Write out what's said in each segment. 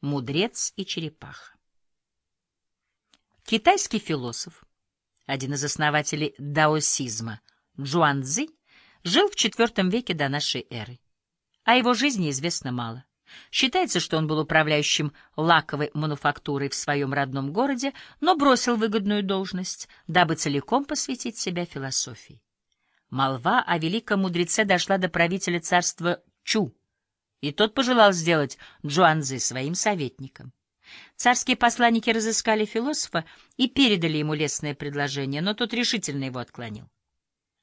Мудрец и черепаха. Китайский философ, один из основателей даосизма, Джуанцзи, жил в IV веке до нашей эры. О его жизни известно мало. Считается, что он был управляющим лаковой мануфактурой в своем родном городе, но бросил выгодную должность, дабы целиком посвятить себя философии. Молва о великом мудреце дошла до правителя царства Чу, и тот пожелал сделать Джуанзы своим советником. Царские посланники разыскали философа и передали ему лестное предложение, но тот решительно его отклонил.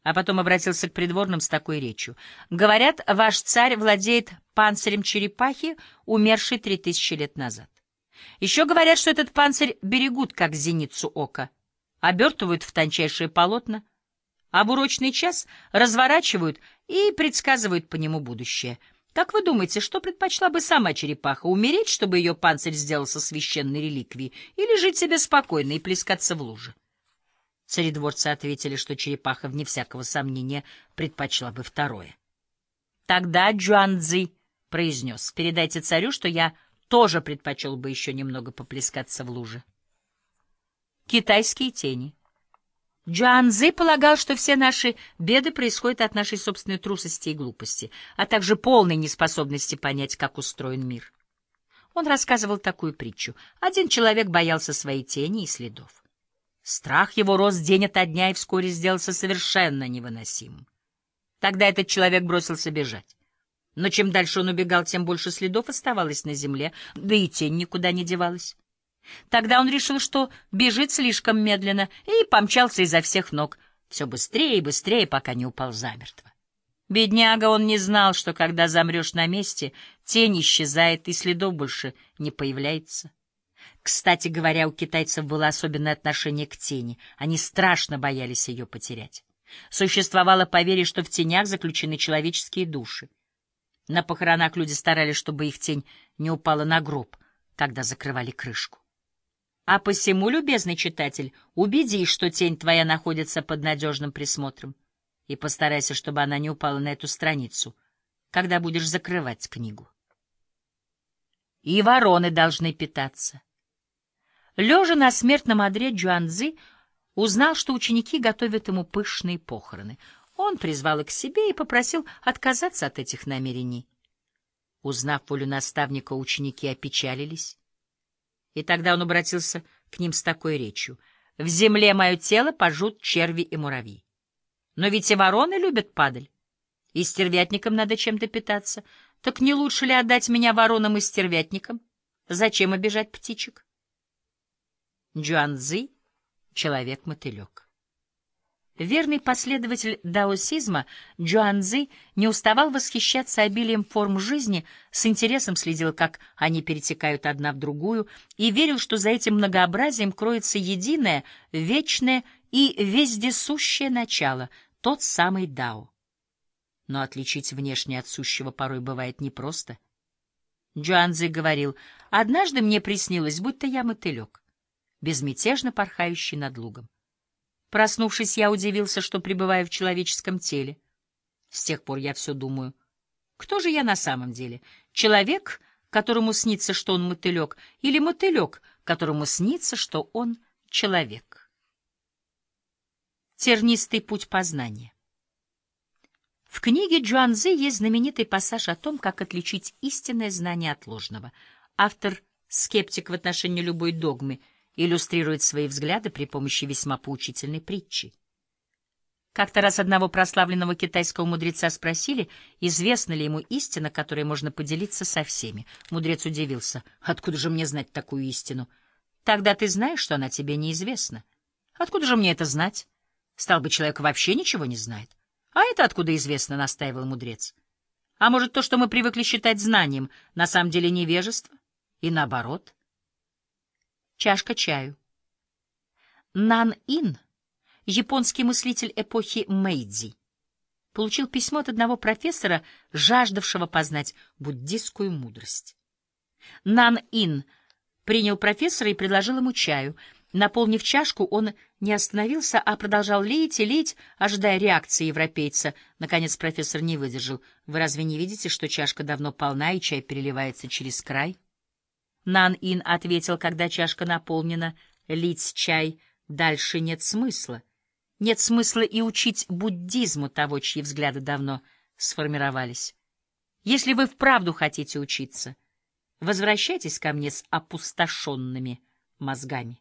А потом обратился к придворным с такой речью. «Говорят, ваш царь владеет панцирем черепахи, умершей три тысячи лет назад. Еще говорят, что этот панцирь берегут, как зеницу ока, обертывают в тончайшие полотна, а в урочный час разворачивают и предсказывают по нему будущее». Как вы думаете, что предпочла бы сама черепаха? Умереть, чтобы ее панцирь сделался священной реликвией, или жить себе спокойно и плескаться в луже? Царедворцы ответили, что черепаха, вне всякого сомнения, предпочла бы второе. Тогда Джуанцзи произнес, передайте царю, что я тоже предпочел бы еще немного поплескаться в луже. Китайские тени. Джоанзы полагал, что все наши беды происходят от нашей собственной трусости и глупости, а также полной неспособности понять, как устроен мир. Он рассказывал такую притчу. Один человек боялся своей тени и следов. Страх его рос день ото дня и вскоре сделался совершенно невыносимым. Тогда этот человек бросился бежать. Но чем дальше он убегал, тем больше следов оставалось на земле, да и тень никуда не девалась. Тогда он решил, что бежит слишком медленно, и помчался изо всех ног, все быстрее и быстрее, пока не упал замертво. Бедняга, он не знал, что когда замрешь на месте, тень исчезает, и следов больше не появляется. Кстати говоря, у китайцев было особенное отношение к тени. Они страшно боялись ее потерять. Существовало поверье, что в тенях заключены человеческие души. На похоронах люди старались, чтобы их тень не упала на гроб, когда закрывали крышку. А посему, любезный читатель, убедись, что тень твоя находится под надежным присмотром, и постарайся, чтобы она не упала на эту страницу, когда будешь закрывать книгу. И вороны должны питаться. Лежа на смертном одре Джуанзы узнал, что ученики готовят ему пышные похороны. Он призвал их к себе и попросил отказаться от этих намерений. Узнав волю наставника, ученики опечалились и тогда он обратился к ним с такой речью. «В земле мое тело пожут черви и муравьи. Но ведь и вороны любят падаль, и стервятникам надо чем-то питаться. Так не лучше ли отдать меня воронам и стервятникам? Зачем обижать птичек?» Джуанзы — человек-мотылек. Верный последователь даосизма Джуанзы не уставал восхищаться обилием форм жизни, с интересом следил, как они перетекают одна в другую, и верил, что за этим многообразием кроется единое, вечное и вездесущее начало, тот самый дао. Но отличить внешнее от сущего порой бывает непросто. Джуанзы говорил, «Однажды мне приснилось, будто я мотылек, безмятежно порхающий над лугом. Проснувшись, я удивился, что пребываю в человеческом теле. С тех пор я все думаю. Кто же я на самом деле? Человек, которому снится, что он мотылек, или мотылек, которому снится, что он человек? Тернистый путь познания. В книге Джуанзы есть знаменитый пассаж о том, как отличить истинное знание от ложного. Автор — скептик в отношении любой догмы — иллюстрирует свои взгляды при помощи весьма поучительной притчи. Как-то раз одного прославленного китайского мудреца спросили, известна ли ему истина, которой можно поделиться со всеми. Мудрец удивился. «Откуда же мне знать такую истину?» «Тогда ты знаешь, что она тебе неизвестна». «Откуда же мне это знать?» «Стал бы человек вообще ничего не знает». «А это откуда известно?» — настаивал мудрец. «А может, то, что мы привыкли считать знанием, на самом деле невежество? И наоборот?» Чашка чаю. Нан-Ин, японский мыслитель эпохи Мэйдзи, получил письмо от одного профессора, жаждавшего познать буддистскую мудрость. Нан-Ин принял профессора и предложил ему чаю. Наполнив чашку, он не остановился, а продолжал лить и лить, ожидая реакции европейца. Наконец профессор не выдержал. «Вы разве не видите, что чашка давно полна, и чай переливается через край?» Нан-Ин ответил, когда чашка наполнена, лить чай дальше нет смысла. Нет смысла и учить буддизму того, чьи взгляды давно сформировались. Если вы вправду хотите учиться, возвращайтесь ко мне с опустошенными мозгами.